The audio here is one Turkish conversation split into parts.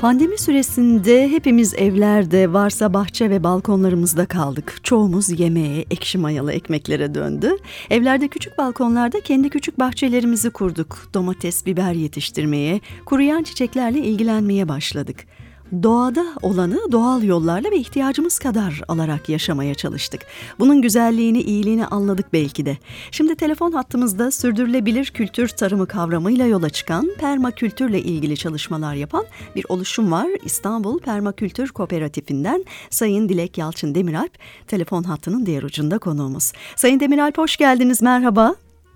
Pandemi süresinde hepimiz evlerde varsa bahçe ve balkonlarımızda kaldık. Çoğumuz yemeğe, ekşi mayalı ekmeklere döndü. Evlerde küçük balkonlarda kendi küçük bahçelerimizi kurduk. Domates, biber yetiştirmeye, kuruyan çiçeklerle ilgilenmeye başladık doğada olanı doğal yollarla ve ihtiyacımız kadar alarak yaşamaya çalıştık. Bunun güzelliğini, iyiliğini anladık belki de. Şimdi telefon hattımızda sürdürülebilir kültür tarımı kavramıyla yola çıkan permakültürle ilgili çalışmalar yapan bir oluşum var. İstanbul Permakültür Kooperatifinden Sayın Dilek Yalçın Demiralp telefon hattının diğer ucunda konuğumuz. Sayın Demiralp hoş geldiniz, merhaba.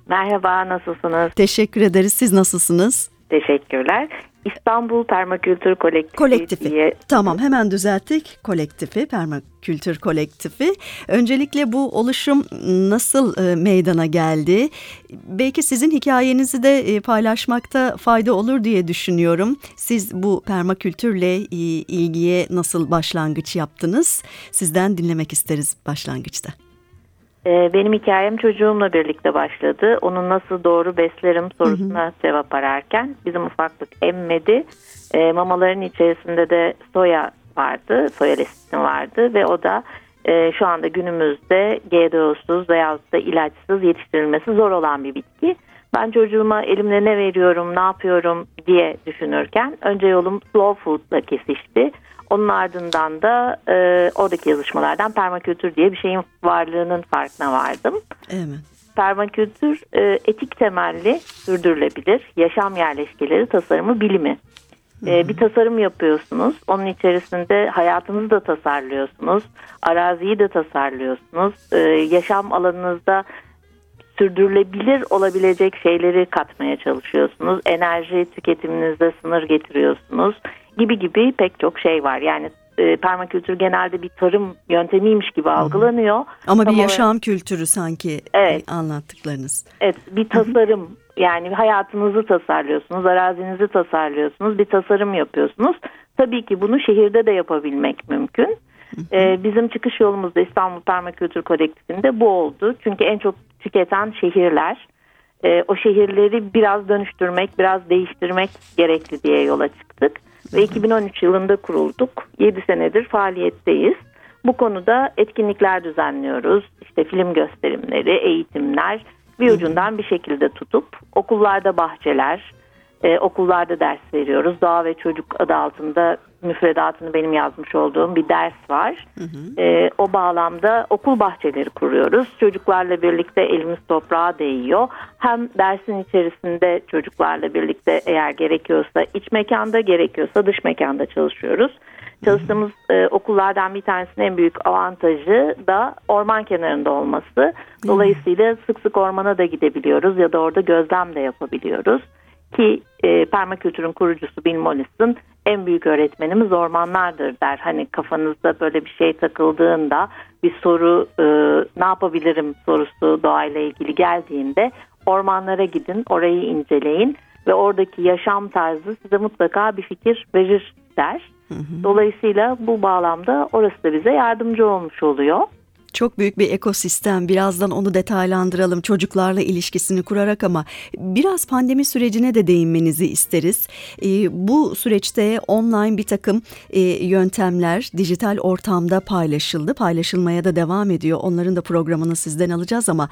Merhaba, nasılsınız? Teşekkür ederiz. Siz nasılsınız? Teşekkürler. İstanbul Permakültür Kolektifi, Kolektifi. diye. Tamam hemen düzelttik. Kolektifi, Permakültür Kolektifi. Öncelikle bu oluşum nasıl e, meydana geldi? Belki sizin hikayenizi de e, paylaşmakta fayda olur diye düşünüyorum. Siz bu permakültürle e, ilgiye nasıl başlangıç yaptınız? Sizden dinlemek isteriz başlangıçta. Ee, benim hikayem çocuğumla birlikte başladı. Onu nasıl doğru beslerim sorusuna hı hı. cevap ararken bizim ufaklık emmedi. E, mamaların içerisinde de soya vardı, soya lesitin vardı ve o da e, şu anda günümüzde GDO'suz veya da ilaçsız yetiştirilmesi zor olan bir bitki. Ben çocuğuma elimle ne veriyorum, ne yapıyorum diye düşünürken önce yolum slow food'la kesişti. Onun ardından da e, oradaki yazışmalardan permakültür diye bir şeyin varlığının farkına vardım. Evet. Permakültür e, etik temelli sürdürülebilir yaşam yerleşkeleri tasarımı bilimi. E, bir tasarım yapıyorsunuz. Onun içerisinde hayatınızı da tasarlıyorsunuz. Araziyi de tasarlıyorsunuz. E, yaşam alanınızda sürdürülebilir olabilecek şeyleri katmaya çalışıyorsunuz. Enerji tüketiminizde sınır getiriyorsunuz gibi gibi pek çok şey var. Yani e, permakültür genelde bir tarım yöntemiymiş gibi algılanıyor. Ama bir yaşam olarak, kültürü sanki evet, anlattıklarınız. Evet bir tasarım yani hayatınızı tasarlıyorsunuz, arazinizi tasarlıyorsunuz, bir tasarım yapıyorsunuz. Tabii ki bunu şehirde de yapabilmek mümkün. Ee, bizim çıkış yolumuz da İstanbul Permakültür Kolektifinde bu oldu. Çünkü en çok tüketen şehirler. Ee, o şehirleri biraz dönüştürmek, biraz değiştirmek gerekli diye yola çıktık ve 2013 yılında kurulduk. 7 senedir faaliyetteyiz. Bu konuda etkinlikler düzenliyoruz. İşte film gösterimleri, eğitimler bir ucundan bir şekilde tutup okullarda bahçeler, e, okullarda ders veriyoruz. Doğa ve Çocuk adı altında müfredatını benim yazmış olduğum bir ders var. Hı hı. E, o bağlamda okul bahçeleri kuruyoruz. Çocuklarla birlikte elimiz toprağa değiyor. Hem dersin içerisinde çocuklarla birlikte eğer gerekiyorsa iç mekanda gerekiyorsa dış mekanda çalışıyoruz. Çalıştığımız e, okullardan bir tanesinin en büyük avantajı da orman kenarında olması. Dolayısıyla sık sık ormana da gidebiliyoruz ya da orada gözlem de yapabiliyoruz. Ki e, permakültürün kurucusu Bill Mollison en büyük öğretmenimiz ormanlardır der. Hani kafanızda böyle bir şey takıldığında bir soru e, ne yapabilirim sorusu doğayla ilgili geldiğinde ormanlara gidin orayı inceleyin ve oradaki yaşam tarzı size mutlaka bir fikir verir der. Dolayısıyla bu bağlamda orası da bize yardımcı olmuş oluyor. Çok büyük bir ekosistem. Birazdan onu detaylandıralım çocuklarla ilişkisini kurarak ama biraz pandemi sürecine de değinmenizi isteriz. E, bu süreçte online bir takım e, yöntemler dijital ortamda paylaşıldı. Paylaşılmaya da devam ediyor. Onların da programını sizden alacağız ama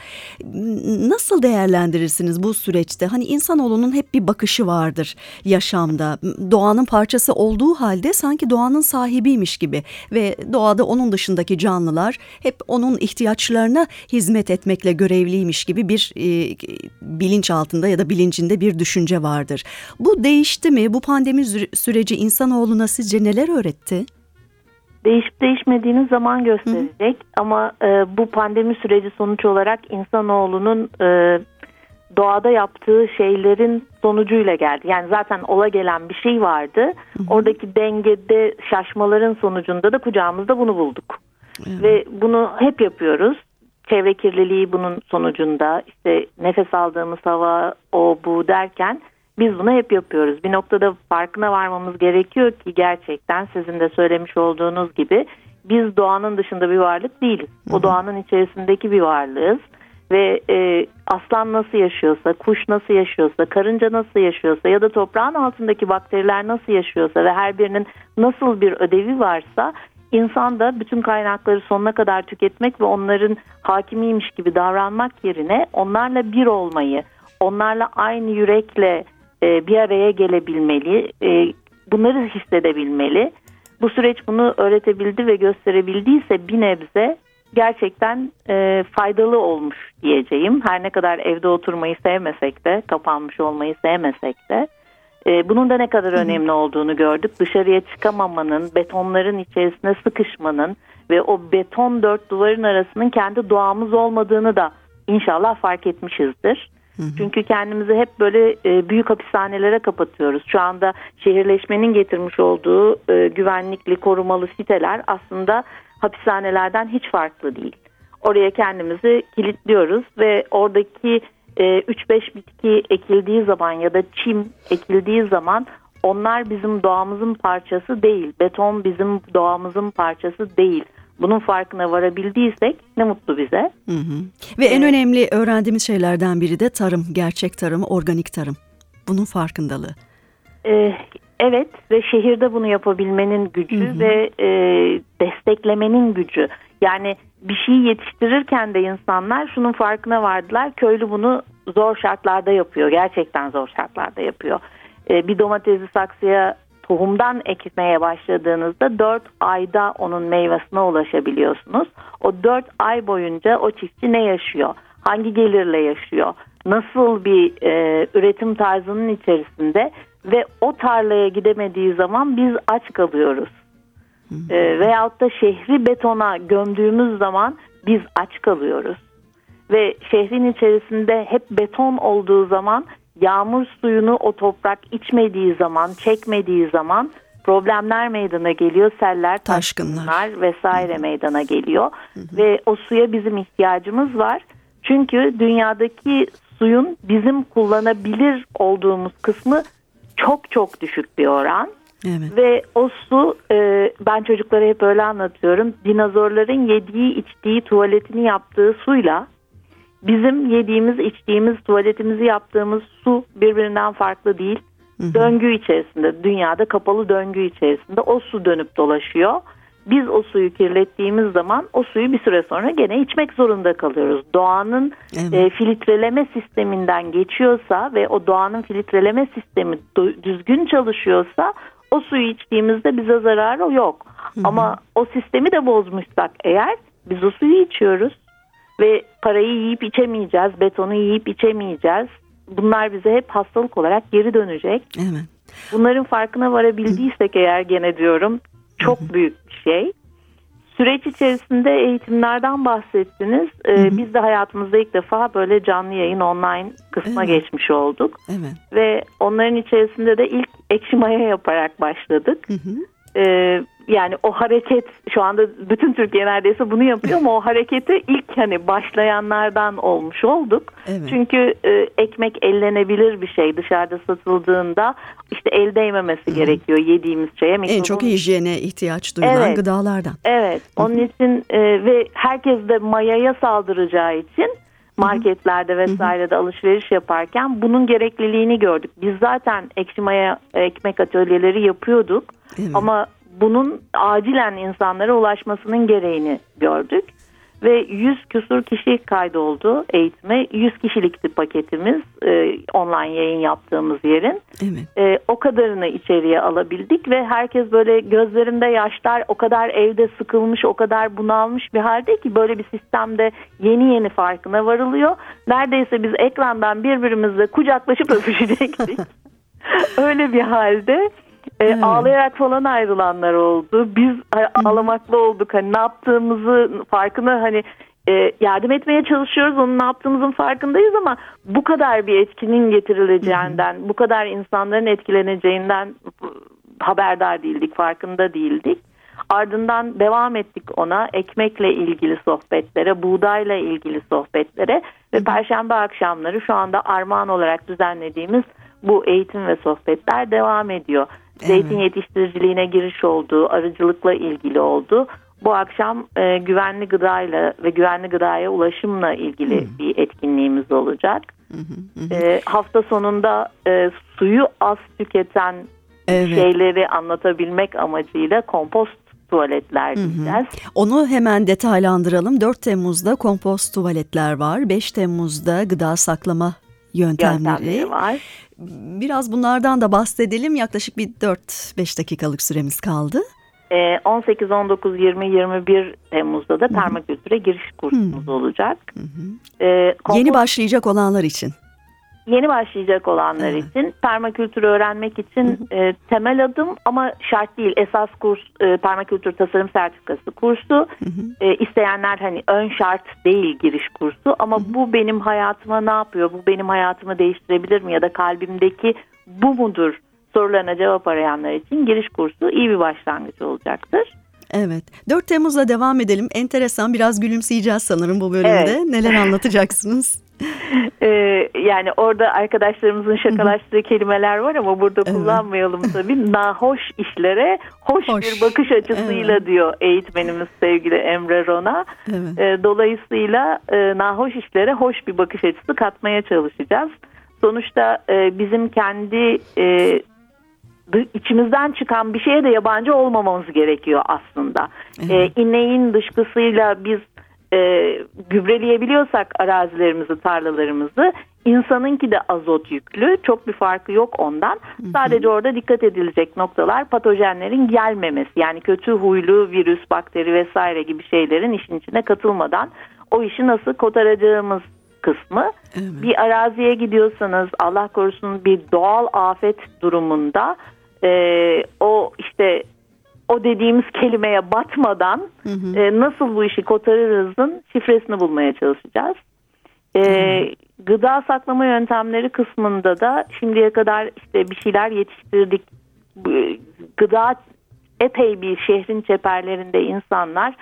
nasıl değerlendirirsiniz bu süreçte? Hani insanoğlunun hep bir bakışı vardır yaşamda. Doğanın parçası olduğu halde sanki doğanın sahibiymiş gibi ve doğada onun dışındaki canlılar hep onun ihtiyaçlarına hizmet etmekle görevliymiş gibi bir e, bilinç altında ya da bilincinde bir düşünce vardır. Bu değişti mi? Bu pandemi süreci insanoğluna sizce neler öğretti? Değişip değişmediğini zaman gösterecek Hı. ama e, bu pandemi süreci sonuç olarak insanoğlunun e, doğada yaptığı şeylerin sonucuyla geldi. Yani zaten ola gelen bir şey vardı. Hı hı. Oradaki dengede şaşmaların sonucunda da kucağımızda bunu bulduk. Evet. Ve bunu hep yapıyoruz. Çevre kirliliği bunun sonucunda işte nefes aldığımız hava o bu derken biz bunu hep yapıyoruz. Bir noktada farkına varmamız gerekiyor ki gerçekten sizin de söylemiş olduğunuz gibi biz doğanın dışında bir varlık değiliz. O doğanın içerisindeki bir varlığız ve e, aslan nasıl yaşıyorsa, kuş nasıl yaşıyorsa, karınca nasıl yaşıyorsa ya da toprağın altındaki bakteriler nasıl yaşıyorsa ve her birinin nasıl bir ödevi varsa insan da bütün kaynakları sonuna kadar tüketmek ve onların hakimiymiş gibi davranmak yerine onlarla bir olmayı, onlarla aynı yürekle e, bir araya gelebilmeli, e, bunları hissedebilmeli. Bu süreç bunu öğretebildi ve gösterebildiyse bir nebze gerçekten e, faydalı olmuş diyeceğim. Her ne kadar evde oturmayı sevmesek de, kapanmış olmayı sevmesek de e, bunun da ne kadar önemli olduğunu gördük. Dışarıya çıkamamanın, betonların içerisine sıkışmanın ve o beton dört duvarın arasının kendi doğamız olmadığını da inşallah fark etmişizdir. Çünkü kendimizi hep böyle e, büyük hapishanelere kapatıyoruz. Şu anda şehirleşmenin getirmiş olduğu e, güvenlikli, korumalı siteler aslında hapishanelerden hiç farklı değil. Oraya kendimizi kilitliyoruz ve oradaki e, 3-5 bitki ekildiği zaman ya da çim ekildiği zaman onlar bizim doğamızın parçası değil. Beton bizim doğamızın parçası değil. Bunun farkına varabildiysek ne mutlu bize. Hı hı. Ve en önemli öğrendiğimiz şeylerden biri de tarım, gerçek tarım, organik tarım. Bunun farkındalığı. Ee, evet ve şehirde bunu yapabilmenin gücü hı hı. ve e, desteklemenin gücü. Yani bir şeyi yetiştirirken de insanlar şunun farkına vardılar. Köylü bunu zor şartlarda yapıyor. Gerçekten zor şartlarda yapıyor. Ee, bir domatesi saksıya tohumdan ekmeye başladığınızda 4 ayda onun meyvesine ulaşabiliyorsunuz. O 4 ay boyunca o çiftçi ne yaşıyor? Hangi gelirle yaşıyor? Nasıl bir e, üretim tarzının içerisinde ve o tarlaya gidemediği zaman biz aç kalıyoruz. E, veyahut da şehri betona gömdüğümüz zaman biz aç kalıyoruz. Ve şehrin içerisinde hep beton olduğu zaman yağmur suyunu o toprak içmediği zaman, çekmediği zaman problemler meydana geliyor. Seller, taşkınlar, taşkınlar vesaire meydana geliyor. Hı hı. Ve o suya bizim ihtiyacımız var. Çünkü dünyadaki suyun bizim kullanabilir olduğumuz kısmı çok çok düşük bir oran. Evet. Ve o su e, ben çocuklara hep öyle anlatıyorum. Dinozorların yediği içtiği tuvaletini yaptığı suyla bizim yediğimiz, içtiğimiz, tuvaletimizi yaptığımız su birbirinden farklı değil. Hı hı. Döngü içerisinde, dünyada kapalı döngü içerisinde o su dönüp dolaşıyor. Biz o suyu kirlettiğimiz zaman o suyu bir süre sonra gene içmek zorunda kalıyoruz. Doğanın evet. e, filtreleme sisteminden geçiyorsa ve o doğanın filtreleme sistemi düzgün çalışıyorsa o suyu içtiğimizde bize zararı yok. Hı hı. Ama o sistemi de bozmuşsak eğer biz o suyu içiyoruz ve parayı yiyip içemeyeceğiz, betonu yiyip içemeyeceğiz. Bunlar bize hep hastalık olarak geri dönecek. Evet. Bunların farkına varabildiysek eğer gene diyorum çok büyük bir şey. Süreç içerisinde eğitimlerden bahsettiniz. Ee, Biz de hayatımızda ilk defa böyle canlı yayın online kısma evet. geçmiş olduk. Evet. Ve onların içerisinde de ilk ekşi maya yaparak başladık. Hı hı. Ee, yani o hareket şu anda bütün Türkiye neredeyse bunu yapıyor ama o hareketi ilk hani başlayanlardan olmuş olduk. Evet. Çünkü e, ekmek ellenebilir bir şey dışarıda satıldığında işte el değmemesi Hı. gerekiyor yediğimiz şeye. Mikrobun... En çok hijyene ihtiyaç duyulan evet. gıdalardan. Evet onun Hı. için e, ve herkes de mayaya saldıracağı için marketlerde vesairede alışveriş yaparken bunun gerekliliğini gördük. Biz zaten ekşi maya ekmek atölyeleri yapıyorduk. Evet. Ama bunun acilen insanlara ulaşmasının gereğini gördük. Ve 100 küsur kişi kaydoldu eğitime. 100 kişilikti paketimiz e, online yayın yaptığımız yerin. Evet. E, o kadarını içeriye alabildik ve herkes böyle gözlerinde yaşlar o kadar evde sıkılmış o kadar bunalmış bir halde ki böyle bir sistemde yeni yeni farkına varılıyor. Neredeyse biz ekrandan birbirimizle kucaklaşıp öpüşecektik. Öyle bir halde e, hmm. Ağlayarak falan ayrılanlar oldu. Biz ağlamakla olduk. Hani ne yaptığımızı farkına hani e, yardım etmeye çalışıyoruz. Onun ne yaptığımızın farkındayız ama bu kadar bir etkinin getirileceğinden, hmm. bu kadar insanların etkileneceğinden haberdar değildik, farkında değildik. Ardından devam ettik ona ekmekle ilgili sohbetlere, buğdayla ilgili sohbetlere ve perşembe akşamları şu anda armağan olarak düzenlediğimiz bu eğitim ve sohbetler devam ediyor. Zeytin yetiştiriciliğine giriş oldu, arıcılıkla ilgili oldu. Bu akşam e, güvenli gıdayla ve güvenli gıdaya ulaşımla ilgili hmm. bir etkinliğimiz olacak. Hmm. E, hafta sonunda e, suyu az tüketen evet. şeyleri anlatabilmek amacıyla kompost tuvaletler diyeceğiz. Onu hemen detaylandıralım. 4 Temmuz'da kompost tuvaletler var. 5 Temmuz'da gıda saklama yöntemleri, yöntemleri var. Biraz bunlardan da bahsedelim. Yaklaşık bir 4-5 dakikalık süremiz kaldı. 18, 19, 20, 21 Temmuz'da da permakültüre giriş kursumuz Hı-hı. olacak. Hı-hı. Ee, kompost... Yeni başlayacak olanlar için yeni başlayacak olanlar evet. için permakültürü öğrenmek için e, temel adım ama şart değil. Esas kurs e, permakültür tasarım sertifikası kursu. E, isteyenler hani ön şart değil giriş kursu ama bu benim hayatıma ne yapıyor? Bu benim hayatımı değiştirebilir mi ya da kalbimdeki bu mudur sorularına cevap arayanlar için giriş kursu iyi bir başlangıç olacaktır. Evet. 4 Temmuz'la devam edelim. Enteresan biraz gülümseyeceğiz sanırım bu bölümde. Evet. Neler anlatacaksınız? Ee, yani orada arkadaşlarımızın şakalaştığı kelimeler var ama burada evet. kullanmayalım tabii. Nahoş işlere hoş, hoş. bir bakış açısıyla evet. diyor eğitmenimiz sevgili Emre Rona. Evet. Ee, dolayısıyla e, nahoş işlere hoş bir bakış açısı katmaya çalışacağız. Sonuçta e, bizim kendi e, içimizden çıkan bir şeye de yabancı olmamamız gerekiyor aslında. Evet. E, ineğin dışkısıyla biz e, gübreleyebiliyorsak arazilerimizi, tarlalarımızı insanınki de azot yüklü. Çok bir farkı yok ondan. Hı hı. Sadece orada dikkat edilecek noktalar patojenlerin gelmemesi. Yani kötü huylu virüs, bakteri vesaire gibi şeylerin işin içine katılmadan o işi nasıl kotaracağımız kısmı. Evet. Bir araziye gidiyorsanız Allah korusun bir doğal afet durumunda e, o işte o dediğimiz kelimeye batmadan hı hı. E, nasıl bu işi kotarırızın şifresini bulmaya çalışacağız. E, gıda saklama yöntemleri kısmında da şimdiye kadar işte bir şeyler yetiştirdik. Gıda epey bir şehrin çeperlerinde insanlar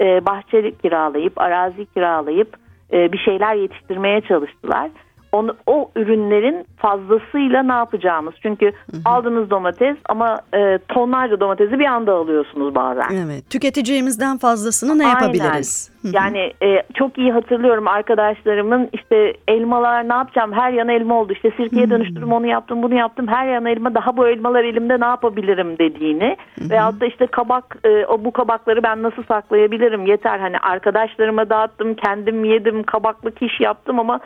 e, bahçe kiralayıp, arazi kiralayıp e, bir şeyler yetiştirmeye çalıştılar onu, o ürünlerin fazlasıyla ne yapacağımız. Çünkü hı hı. aldığınız domates ama e, tonlarca domatesi bir anda alıyorsunuz bazen. Evet. Tüketeceğimizden fazlasını ne Aynen. yapabiliriz? Hı hı. Yani e, çok iyi hatırlıyorum arkadaşlarımın işte elmalar ne yapacağım her yana elma oldu. İşte sirkeye hı dönüştürdüm onu yaptım bunu yaptım her yana elma daha bu elmalar elimde ne yapabilirim dediğini. Hı hı. Veyahut da işte kabak e, o bu kabakları ben nasıl saklayabilirim yeter hani arkadaşlarıma dağıttım kendim yedim kabaklı kiş yaptım ama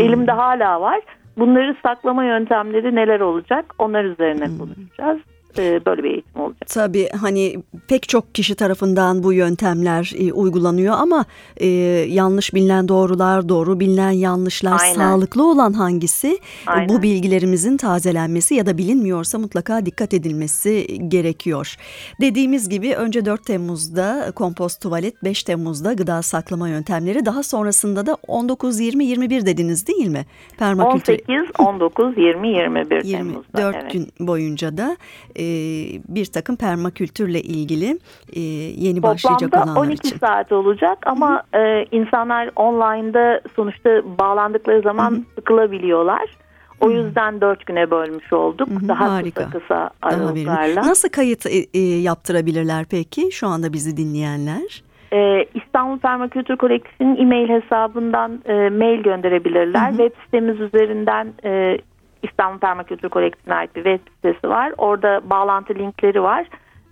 Elimde hala var. Bunları saklama yöntemleri neler olacak? Onlar üzerine konuşacağız. E, böyle bir eğitim olacak. Tabii hani pek çok kişi tarafından bu yöntemler e, uygulanıyor ama e, yanlış bilinen doğrular, doğru bilinen yanlışlar, Aynen. sağlıklı olan hangisi? Aynen. Bu bilgilerimizin tazelenmesi ya da bilinmiyorsa mutlaka dikkat edilmesi gerekiyor. Dediğimiz gibi önce 4 Temmuz'da kompost tuvalet, 5 Temmuz'da gıda saklama yöntemleri, daha sonrasında da 19, 20, 21 dediniz değil mi? Permakültür... 18, 19, 20, 21 20, Temmuz'da. 4 evet. gün boyunca da e, bir takım permakültürle ilgili e, yeni Toplamda başlayacak olanlar 12 için. 12 saat olacak ama e, insanlar online'da sonuçta bağlandıkları zaman Hı-hı. sıkılabiliyorlar. O yüzden dört güne bölmüş olduk. Hı hı, Daha harika. kısa kısa aralıklarla. Nasıl kayıt e, e, yaptırabilirler peki şu anda bizi dinleyenler? Ee, İstanbul Permakültür Kolektifinin e-mail hesabından e, mail gönderebilirler. Hı hı. Web sitemiz üzerinden e, İstanbul Permakültür Kolektifine ait bir web sitesi var. Orada bağlantı linkleri var.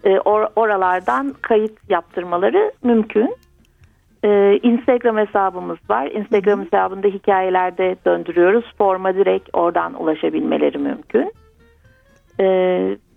E, or, oralardan kayıt yaptırmaları mümkün. E, Instagram hesabımız var. Instagram hesabında hikayelerde döndürüyoruz. Forma direkt oradan ulaşabilmeleri mümkün. E,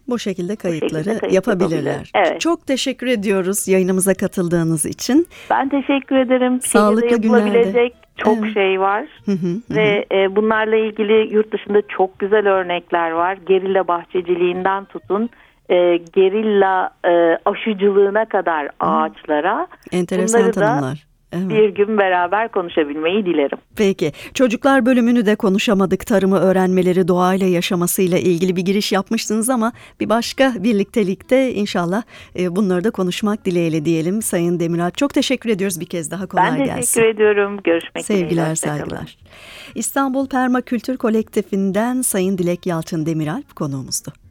bu şekilde kayıtları bu şekilde kayıt yapabilirler. Evet. Çok teşekkür ediyoruz yayınımıza katıldığınız için. Ben teşekkür ederim. Sağlıklı günlerde çok evet. şey var hı hı, hı. ve e, bunlarla ilgili yurt dışında çok güzel örnekler var. Gerilla bahçeciliğinden tutun e, gerilla e, aşıcılığına kadar ağaçlara. Enteresan Bunları tanımlar. Da Evet. Bir gün beraber konuşabilmeyi dilerim. Peki. Çocuklar bölümünü de konuşamadık. Tarımı öğrenmeleri, doğayla yaşamasıyla ilgili bir giriş yapmıştınız ama bir başka birliktelikte inşallah e, bunları da konuşmak dileğiyle diyelim. Sayın Demiralp çok teşekkür ediyoruz bir kez daha kolay gelsin. Ben teşekkür gelsin. ediyorum. Görüşmek üzere. Sevgiler, saygılar. İstanbul Permakültür Kolektifinden Sayın Dilek Yalçın Demiralp konuğumuzdu.